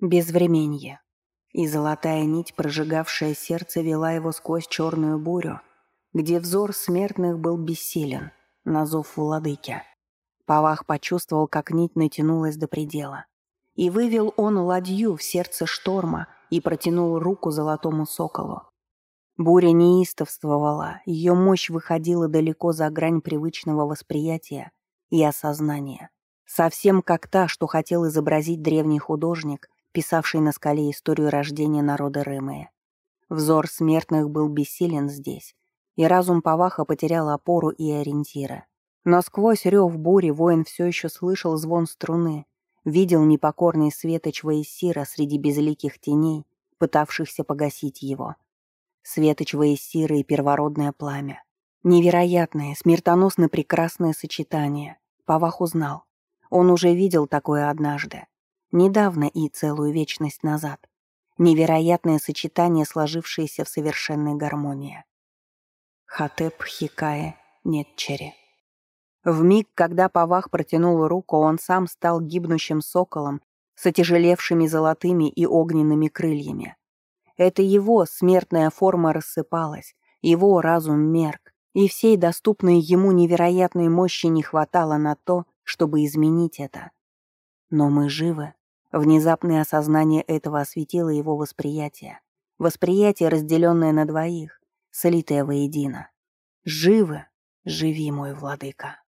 Безвременье. И золотая нить, прожигавшая сердце, вела его сквозь черную бурю, где взор смертных был бессилен, на зов владыки. Павах почувствовал, как нить натянулась до предела. И вывел он ладью в сердце шторма и протянул руку золотому соколу. Буря неистовствовала, ее мощь выходила далеко за грань привычного восприятия и осознания. Совсем как та, что хотел изобразить древний художник, писавший на скале историю рождения народа Рымы. Взор смертных был бессилен здесь, и разум Паваха потерял опору и ориентира. Но сквозь рев бури воин все еще слышал звон струны, видел непокорный светоч Ваесира среди безликих теней, пытавшихся погасить его. Светоч Ваесира и первородное пламя. Невероятное, смертоносно прекрасное сочетание. Павах узнал. Он уже видел такое однажды. Недавно и целую вечность назад. Невероятное сочетание, сложившееся в совершенной гармонии. Хатеп Хикае Нетчери. В миг, когда Павах протянул руку, он сам стал гибнущим соколом с отяжелевшими золотыми и огненными крыльями. Это его смертная форма рассыпалась, его разум мерк, и всей доступной ему невероятной мощи не хватало на то, чтобы изменить это. Но мы живы, Внезапное осознание этого осветило его восприятие. Восприятие, разделенное на двоих, слитое воедино. «Живы, живи, мой владыка!»